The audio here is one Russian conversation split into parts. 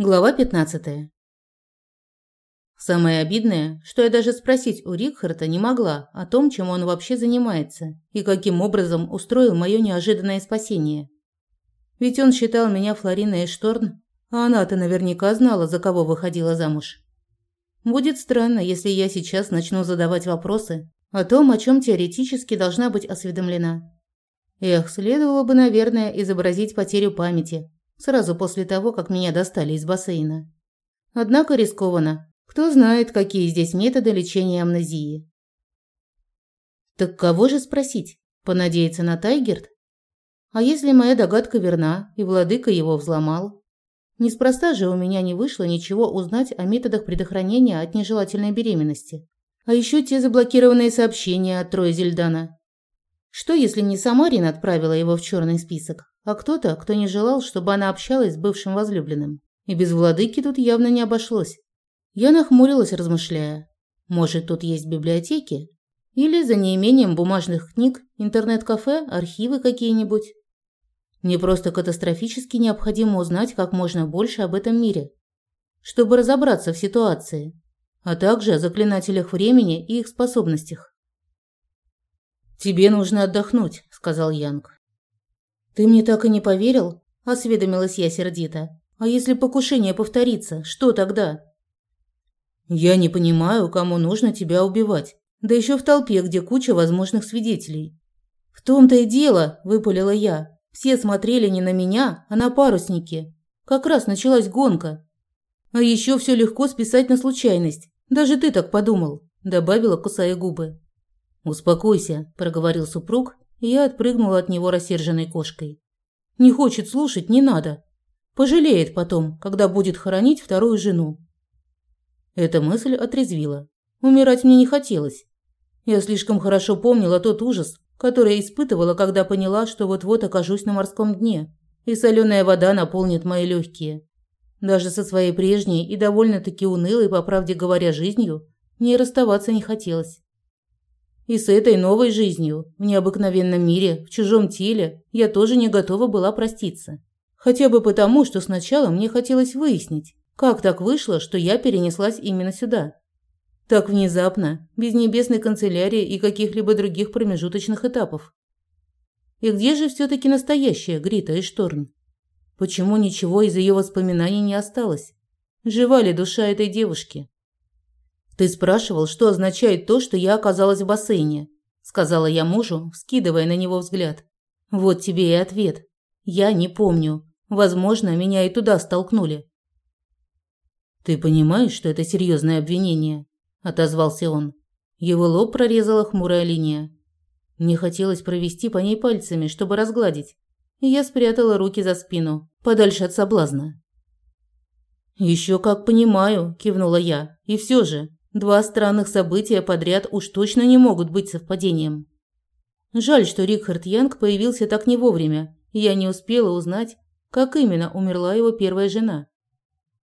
Глава 15. Самое обидное, что я даже спросить у Рикхарта не могла о том, чем он вообще занимается и каким образом устроил мое неожиданное спасение. Ведь он считал меня Флориной Эшторн, а она-то наверняка знала, за кого выходила замуж. Будет странно, если я сейчас начну задавать вопросы о том, о чем теоретически должна быть осведомлена. Эх, следовало бы, наверное, изобразить потерю памяти – сразу после того, как меня достали из бассейна. Однако рискованно. Кто знает, какие здесь методы лечения амнезии. Так кого же спросить? Понадеяться на Тайгерт? А если моя догадка верна, и владыка его взломал? Неспроста же у меня не вышло ничего узнать о методах предохранения от нежелательной беременности. А еще те заблокированные сообщения от Троя Зельдана. Что, если не сама Рин отправила его в черный список, а кто-то, кто не желал, чтобы она общалась с бывшим возлюбленным. И без владыки тут явно не обошлось. Я нахмурилась, размышляя. Может, тут есть библиотеки? Или, за неимением бумажных книг, интернет-кафе, архивы какие-нибудь? Мне просто катастрофически необходимо узнать как можно больше об этом мире, чтобы разобраться в ситуации, а также о заклинателях времени и их способностях. «Тебе нужно отдохнуть», – сказал Янг. «Ты мне так и не поверил?» – осведомилась я сердито. «А если покушение повторится, что тогда?» «Я не понимаю, кому нужно тебя убивать. Да еще в толпе, где куча возможных свидетелей». «В том-то и дело», – выпалила я. «Все смотрели не на меня, а на парусники. Как раз началась гонка. А еще все легко списать на случайность. Даже ты так подумал», – добавила, кусая губы. «Успокойся», – проговорил супруг и я отпрыгнула от него рассерженной кошкой. Не хочет слушать, не надо. Пожалеет потом, когда будет хоронить вторую жену. Эта мысль отрезвила. Умирать мне не хотелось. Я слишком хорошо помнила тот ужас, который я испытывала, когда поняла, что вот-вот окажусь на морском дне, и соленая вода наполнит мои легкие. Даже со своей прежней и довольно-таки унылой, по правде говоря, жизнью мне расставаться не хотелось. И с этой новой жизнью, в необыкновенном мире, в чужом теле, я тоже не готова была проститься. Хотя бы потому, что сначала мне хотелось выяснить, как так вышло, что я перенеслась именно сюда. Так внезапно, без небесной канцелярии и каких-либо других промежуточных этапов. И где же все-таки настоящая Грита Эшторн? Почему ничего из ее воспоминаний не осталось? Жива ли душа этой девушки? «Ты спрашивал, что означает то, что я оказалась в бассейне», – сказала я мужу, вскидывая на него взгляд. «Вот тебе и ответ. Я не помню. Возможно, меня и туда столкнули». «Ты понимаешь, что это серьезное обвинение?» – отозвался он. Его лоб прорезала хмурая линия. Мне хотелось провести по ней пальцами, чтобы разгладить, и я спрятала руки за спину, подальше от соблазна. «Еще как понимаю», – кивнула я. «И все же, Два странных события подряд уж точно не могут быть совпадением. Жаль, что Рихард Янг появился так не вовремя, и я не успела узнать, как именно умерла его первая жена.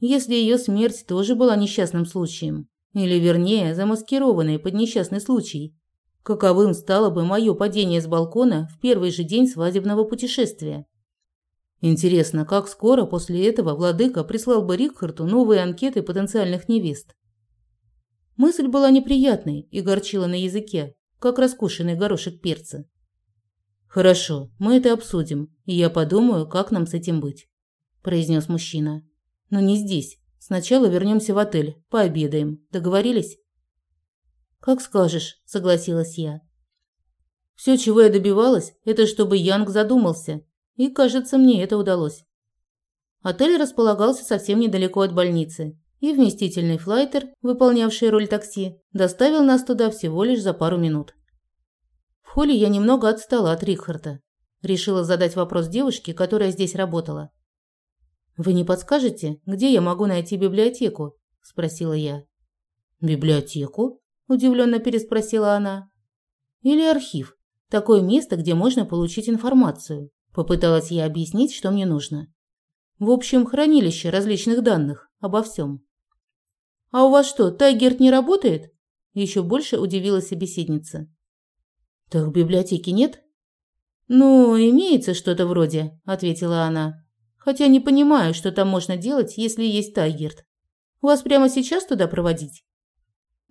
Если ее смерть тоже была несчастным случаем, или вернее, замаскированной под несчастный случай, каковым стало бы мое падение с балкона в первый же день свадебного путешествия. Интересно, как скоро после этого владыка прислал бы Рикхарту новые анкеты потенциальных невест. Мысль была неприятной и горчила на языке, как раскушенный горошек перца. «Хорошо, мы это обсудим, и я подумаю, как нам с этим быть», – произнес мужчина. «Но не здесь. Сначала вернемся в отель, пообедаем. Договорились?» «Как скажешь», – согласилась я. Все, чего я добивалась, это чтобы Янг задумался, и, кажется, мне это удалось. Отель располагался совсем недалеко от больницы, и вместительный флайтер, выполнявший роль такси, доставил нас туда всего лишь за пару минут. В холле я немного отстала от Рихарда. Решила задать вопрос девушке, которая здесь работала. «Вы не подскажете, где я могу найти библиотеку?» – спросила я. «Библиотеку?» – удивленно переспросила она. «Или архив. Такое место, где можно получить информацию». Попыталась я объяснить, что мне нужно. В общем, хранилище различных данных обо всем. «А у вас что, Тайгерт не работает?» Еще больше удивилась собеседница. «Так в библиотеке нет?» «Ну, имеется что-то вроде», – ответила она. Хотя не понимаю, что там можно делать, если есть Тайгерт. Вас прямо сейчас туда проводить?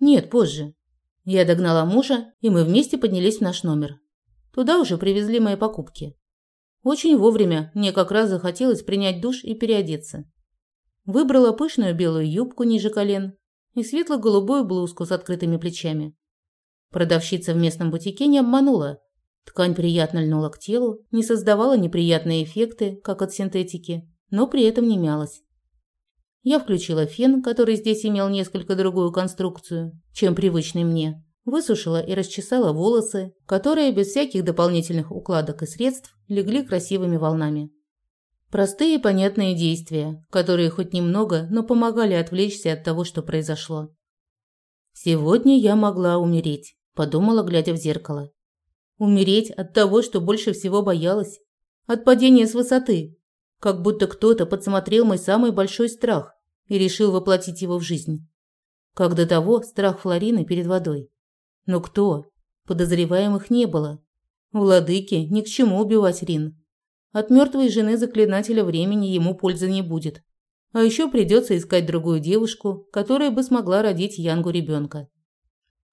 Нет, позже. Я догнала мужа, и мы вместе поднялись в наш номер. Туда уже привезли мои покупки. Очень вовремя мне как раз захотелось принять душ и переодеться. Выбрала пышную белую юбку ниже колен и светло-голубую блузку с открытыми плечами. Продавщица в местном бутике не обманула. Ткань приятно льнула к телу, не создавала неприятные эффекты, как от синтетики, но при этом не мялась. Я включила фен, который здесь имел несколько другую конструкцию, чем привычный мне, высушила и расчесала волосы, которые без всяких дополнительных укладок и средств легли красивыми волнами. Простые и понятные действия, которые хоть немного, но помогали отвлечься от того, что произошло. «Сегодня я могла умереть», – подумала, глядя в зеркало. Умереть от того, что больше всего боялась. От падения с высоты. Как будто кто-то подсмотрел мой самый большой страх и решил воплотить его в жизнь. Как до того страх Флорины перед водой. Но кто? Подозреваемых не было. Владыке ни к чему убивать Рин. От мертвой жены заклинателя времени ему пользы не будет. А еще придется искать другую девушку, которая бы смогла родить Янгу ребенка.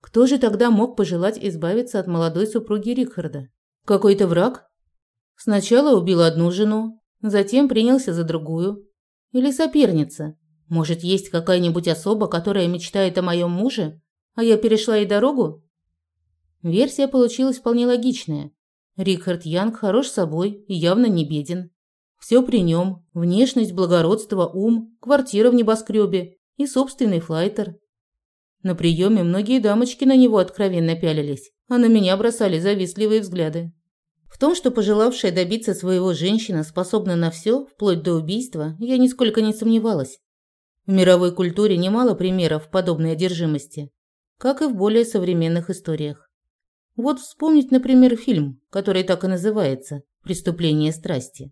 Кто же тогда мог пожелать избавиться от молодой супруги Рихарда? Какой-то враг? Сначала убил одну жену, затем принялся за другую. Или соперница? Может, есть какая-нибудь особа, которая мечтает о моем муже, а я перешла ей дорогу? Версия получилась вполне логичная. Рихард Янг хорош собой и явно не беден. Все при нем: внешность, благородство, ум, квартира в небоскребе и собственный флайтер. На приеме многие дамочки на него откровенно пялились, а на меня бросали завистливые взгляды. В том, что пожелавшая добиться своего женщина способна на все, вплоть до убийства, я нисколько не сомневалась. В мировой культуре немало примеров подобной одержимости, как и в более современных историях. Вот вспомнить, например, фильм, который так и называется «Преступление страсти».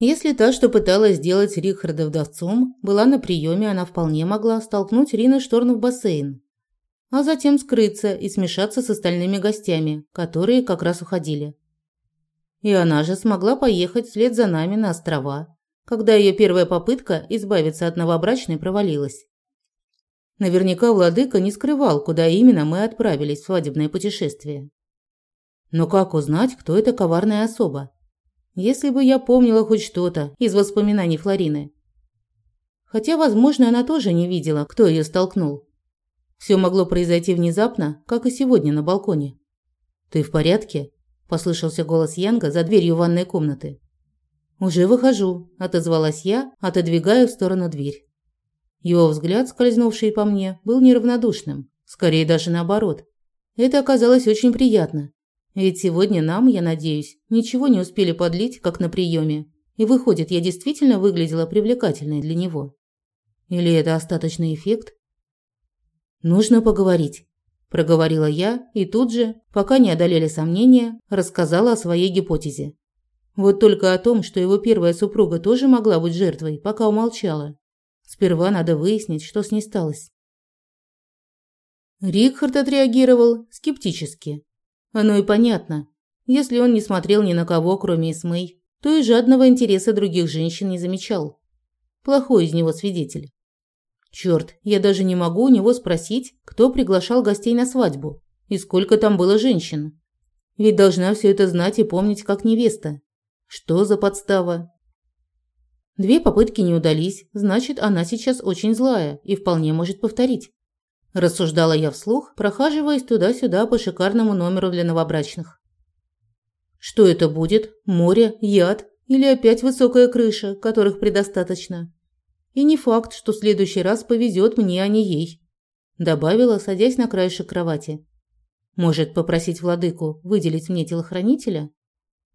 Если та, что пыталась сделать Рихарда вдовцом, была на приеме, она вполне могла столкнуть Рина Шторн в бассейн, а затем скрыться и смешаться с остальными гостями, которые как раз уходили. И она же смогла поехать вслед за нами на острова, когда ее первая попытка избавиться от новобрачной провалилась. Наверняка владыка не скрывал, куда именно мы отправились в свадебное путешествие. Но как узнать, кто эта коварная особа? Если бы я помнила хоть что-то из воспоминаний Флорины. Хотя, возможно, она тоже не видела, кто ее столкнул. Все могло произойти внезапно, как и сегодня на балконе. «Ты в порядке?» – послышался голос Янга за дверью ванной комнаты. «Уже выхожу», – отозвалась я, отодвигая в сторону дверь. Его взгляд, скользнувший по мне, был неравнодушным, скорее даже наоборот. Это оказалось очень приятно. Ведь сегодня нам, я надеюсь, ничего не успели подлить, как на приеме. И выходит, я действительно выглядела привлекательной для него. Или это остаточный эффект? Нужно поговорить, проговорила я и тут же, пока не одолели сомнения, рассказала о своей гипотезе. Вот только о том, что его первая супруга тоже могла быть жертвой, пока умолчала. Сперва надо выяснить, что с ней сталось. Рикхард отреагировал скептически. Оно и понятно. Если он не смотрел ни на кого, кроме Исмей, то и жадного интереса других женщин не замечал. Плохой из него свидетель. Черт, я даже не могу у него спросить, кто приглашал гостей на свадьбу и сколько там было женщин. Ведь должна все это знать и помнить как невеста. Что за подстава? Две попытки не удались, значит, она сейчас очень злая и вполне может повторить. Рассуждала я вслух, прохаживаясь туда-сюда по шикарному номеру для новобрачных. Что это будет? Море, яд или опять высокая крыша, которых предостаточно? И не факт, что в следующий раз повезет мне, а не ей. Добавила, садясь на краешек кровати. Может, попросить владыку выделить мне телохранителя?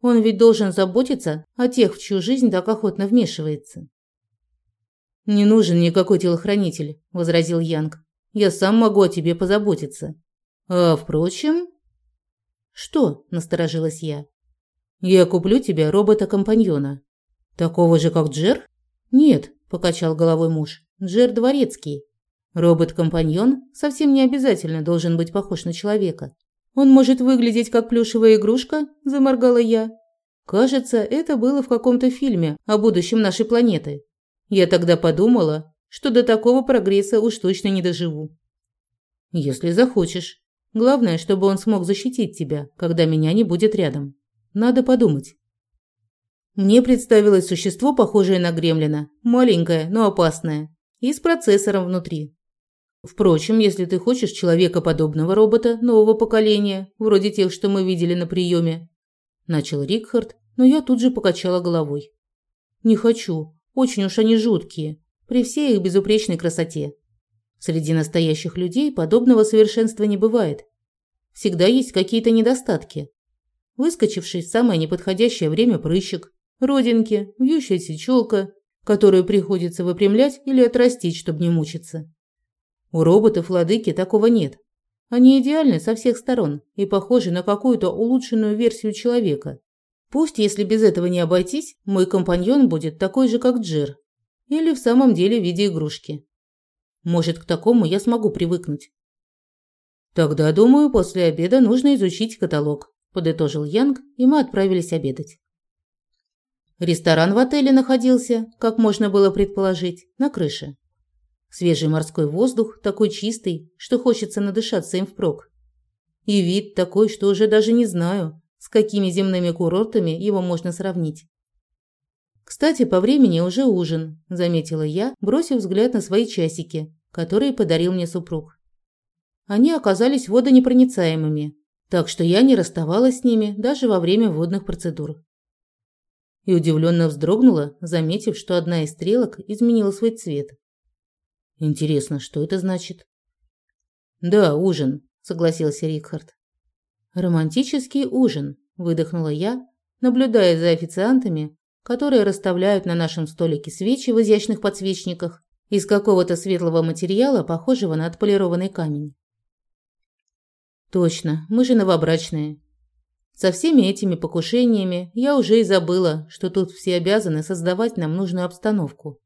Он ведь должен заботиться о тех, в чью жизнь так охотно вмешивается. «Не нужен никакой телохранитель», – возразил Янг. Я сам могу о тебе позаботиться. А, впрочем... Что? Насторожилась я. Я куплю тебе робота-компаньона. Такого же, как Джер? Нет, покачал головой муж. Джер дворецкий. Робот-компаньон совсем не обязательно должен быть похож на человека. Он может выглядеть как плюшевая игрушка, заморгала я. Кажется, это было в каком-то фильме о будущем нашей планеты. Я тогда подумала, что до такого прогресса уж точно не доживу. Если захочешь. Главное, чтобы он смог защитить тебя, когда меня не будет рядом. Надо подумать. Мне представилось существо, похожее на гремлина, маленькое, но опасное, и с процессором внутри. Впрочем, если ты хочешь человекоподобного робота нового поколения, вроде тех, что мы видели на приеме, начал Рикхард, но я тут же покачала головой. Не хочу, очень уж они жуткие, при всей их безупречной красоте. Среди настоящих людей подобного совершенства не бывает. Всегда есть какие-то недостатки. Выскочивший в самое неподходящее время прыщик, родинки, вьющаяся челка, которую приходится выпрямлять или отрастить, чтобы не мучиться. У роботов-владыки такого нет. Они идеальны со всех сторон и похожи на какую-то улучшенную версию человека. Пусть, если без этого не обойтись, мой компаньон будет такой же, как Джер. Или в самом деле в виде игрушки. Может, к такому я смогу привыкнуть. Тогда, думаю, после обеда нужно изучить каталог, подытожил Янг, и мы отправились обедать. Ресторан в отеле находился, как можно было предположить, на крыше. Свежий морской воздух, такой чистый, что хочется надышаться им впрок. И вид такой, что уже даже не знаю, с какими земными курортами его можно сравнить. Кстати, по времени уже ужин, заметила я, бросив взгляд на свои часики, которые подарил мне супруг. Они оказались водонепроницаемыми, так что я не расставалась с ними даже во время водных процедур. И удивленно вздрогнула, заметив, что одна из стрелок изменила свой цвет. Интересно, что это значит? Да, ужин, согласился Рикхард. Романтический ужин, выдохнула я, наблюдая за официантами, которые расставляют на нашем столике свечи в изящных подсвечниках из какого-то светлого материала, похожего на отполированный камень. Точно, мы же новобрачные. Со всеми этими покушениями я уже и забыла, что тут все обязаны создавать нам нужную обстановку.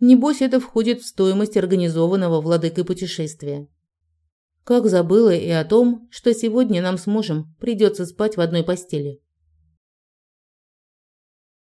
Небось, это входит в стоимость организованного владыкой путешествия. Как забыла и о том, что сегодня нам с мужем придется спать в одной постели.